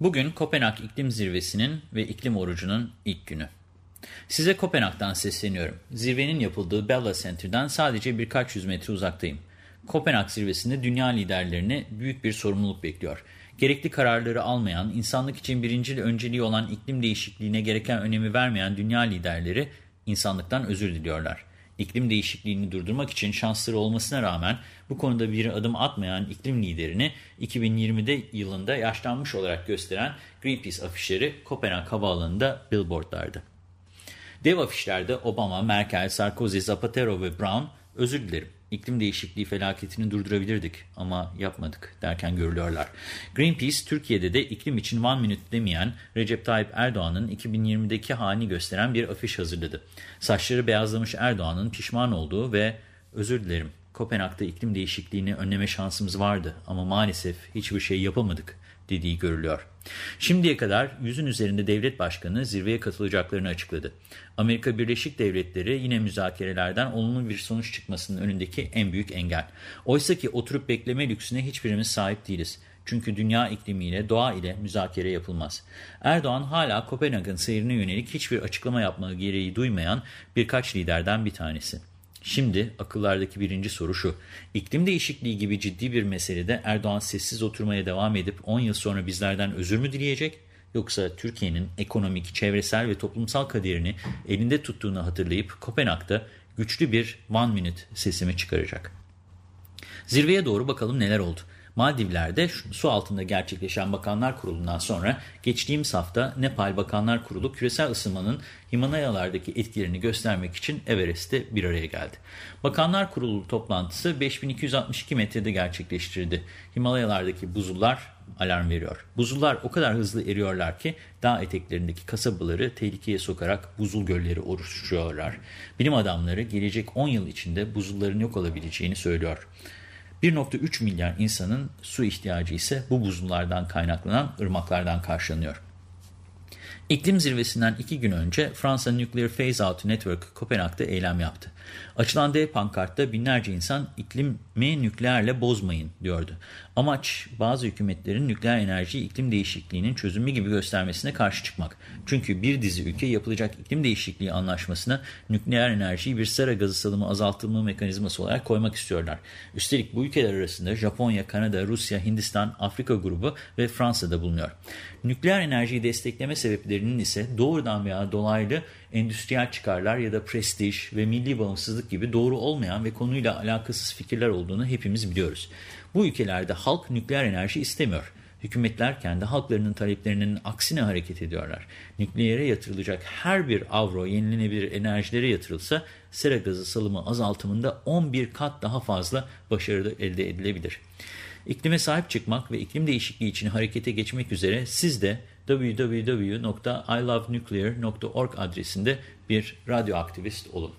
Bugün Kopenhag İklim Zirvesi'nin ve iklim orucunun ilk günü. Size Kopenhag'dan sesleniyorum. Zirvenin yapıldığı Bella Center'dan sadece birkaç yüz metre uzaktayım. Kopenhag zirvesinde dünya liderlerini büyük bir sorumluluk bekliyor. Gerekli kararları almayan, insanlık için birinci önceliği olan iklim değişikliğine gereken önemi vermeyen dünya liderleri insanlıktan özür diliyorlar. İklim değişikliğini durdurmak için şansları olmasına rağmen bu konuda bir adım atmayan iklim liderini 2020'de yılında yaşlanmış olarak gösteren Greenpeace afişleri Kopenhag Havaalanı'nda billboardlardı. Dev afişlerde Obama, Merkel, Sarkozy, Zapatero ve Brown özür dilerim iklim değişikliği felaketini durdurabilirdik ama yapmadık derken görülüyorlar. Greenpeace Türkiye'de de iklim için one minute demeyen Recep Tayyip Erdoğan'ın 2020'deki halini gösteren bir afiş hazırladı. Saçları beyazlamış Erdoğan'ın pişman olduğu ve özür dilerim Kopenhag'da iklim değişikliğini önleme şansımız vardı ama maalesef hiçbir şey yapamadık dediği görülüyor. Şimdiye kadar yüzün üzerinde devlet başkanı zirveye katılacaklarını açıkladı. Amerika Birleşik Devletleri yine müzakerelerden olumlu bir sonuç çıkmasının önündeki en büyük engel. Oysa ki oturup bekleme lüksüne hiçbirimiz sahip değiliz. Çünkü dünya iklimiyle, doğa ile müzakere yapılmaz. Erdoğan hala Kopenhag'ın seyrine yönelik hiçbir açıklama yapma gereği duymayan birkaç liderden bir tanesi. Şimdi akıllardaki birinci soru şu. İklim değişikliği gibi ciddi bir meselede Erdoğan sessiz oturmaya devam edip 10 yıl sonra bizlerden özür mü dileyecek? Yoksa Türkiye'nin ekonomik, çevresel ve toplumsal kaderini elinde tuttuğunu hatırlayıp Kopenhag'da güçlü bir one minute sesimi çıkaracak. Zirveye doğru bakalım neler oldu. Maldivler'de su altında gerçekleşen Bakanlar Kurulu'ndan sonra geçtiğimiz hafta Nepal Bakanlar Kurulu küresel ısınmanın Himalayalardaki etkilerini göstermek için Everest'te bir araya geldi. Bakanlar Kurulu toplantısı 5262 metrede gerçekleştirildi. Himalayalardaki buzullar alarm veriyor. Buzullar o kadar hızlı eriyorlar ki dağ eteklerindeki kasabaları tehlikeye sokarak buzul gölleri oluşturuyorlar. Bilim adamları gelecek 10 yıl içinde buzulların yok olabileceğini söylüyor. 1.3 milyar insanın su ihtiyacı ise bu buzullardan kaynaklanan ırmaklardan karşılanıyor. İklim zirvesinden iki gün önce Fransa Nuclear Phase Out Network Kopenhag'da eylem yaptı. Açılan dev pankartta binlerce insan iklimi nükleerle bozmayın diyordu. Amaç bazı hükümetlerin nükleer enerjiyi iklim değişikliğinin çözümü gibi göstermesine karşı çıkmak. Çünkü bir dizi ülke yapılacak iklim değişikliği anlaşmasına nükleer enerjiyi bir sera gazı salımı azaltılma mekanizması olarak koymak istiyorlar. Üstelik bu ülkeler arasında Japonya, Kanada, Rusya, Hindistan, Afrika grubu ve Fransa'da bulunuyor. Nükleer enerjiyi destekleme sebeplerinin ise doğrudan veya dolaylı endüstriyel çıkarlar ya da prestij ve milli bağımsızlık gibi doğru olmayan ve konuyla alakasız fikirler olduğunu hepimiz biliyoruz. Bu ülkelerde halk nükleer enerji istemiyor. Hükümetler kendi halklarının taleplerinin aksine hareket ediyorlar. Nükleere yatırılacak her bir avro yenilenebilir enerjilere yatırılsa sera gazı salımı azaltımında 11 kat daha fazla başarı elde edilebilir. İklime sahip çıkmak ve iklim değişikliği için harekete geçmek üzere siz de www.ilovenuclear.org adresinde bir radyoaktivist olun.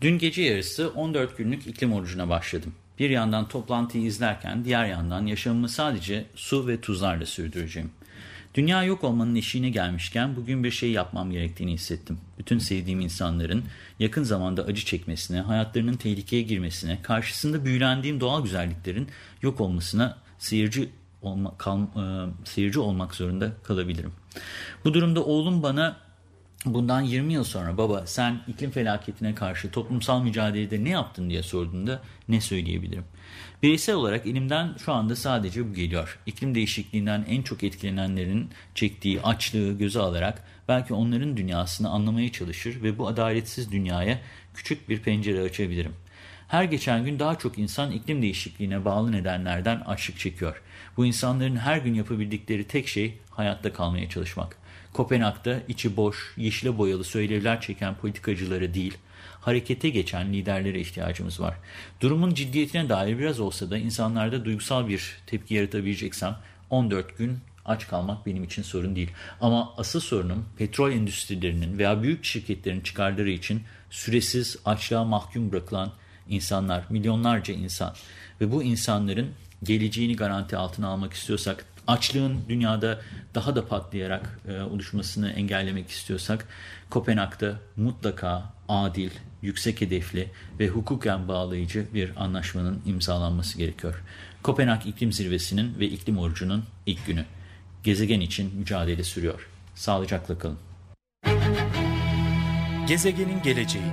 Dün gece yarısı 14 günlük iklim orucuna başladım. Bir yandan toplantıyı izlerken diğer yandan yaşamımı sadece su ve tuzlarla sürdüreceğim. Dünya yok olmanın eşiğine gelmişken bugün bir şey yapmam gerektiğini hissettim. Bütün sevdiğim insanların yakın zamanda acı çekmesine, hayatlarının tehlikeye girmesine, karşısında büyülendiğim doğal güzelliklerin yok olmasına seyirci olma, kal, e, seyirci olmak zorunda kalabilirim. Bu durumda oğlum bana bundan 20 yıl sonra baba sen iklim felaketine karşı toplumsal mücadelede ne yaptın diye sorduğunda ne söyleyebilirim? Bireysel olarak elimden şu anda sadece bu geliyor. İklim değişikliğinden en çok etkilenenlerin çektiği açlığı göze alarak belki onların dünyasını anlamaya çalışır ve bu adaletsiz dünyaya küçük bir pencere açabilirim. Her geçen gün daha çok insan iklim değişikliğine bağlı nedenlerden açlık çekiyor. Bu insanların her gün yapabildikleri tek şey hayatta kalmaya çalışmak. Kopenhag'da içi boş, yeşile boyalı söylevler çeken politikacıları değil, harekete geçen liderlere ihtiyacımız var. Durumun ciddiyetine dair biraz olsa da insanlarda duygusal bir tepki yaratabileceksem 14 gün Aç kalmak benim için sorun değil. Ama asıl sorunum petrol endüstrilerinin veya büyük şirketlerin çıkarları için süresiz açlığa mahkum bırakılan insanlar, milyonlarca insan. Ve bu insanların geleceğini garanti altına almak istiyorsak, açlığın dünyada daha da patlayarak e, oluşmasını engellemek istiyorsak, Kopenhag'da mutlaka adil, yüksek hedefli ve hukuken bağlayıcı bir anlaşmanın imzalanması gerekiyor. Kopenhag İklim Zirvesi'nin ve iklim orucunun ilk günü. Gezegen için mücadele sürüyor. Sağlıcakla kalın. Gezegenin geleceği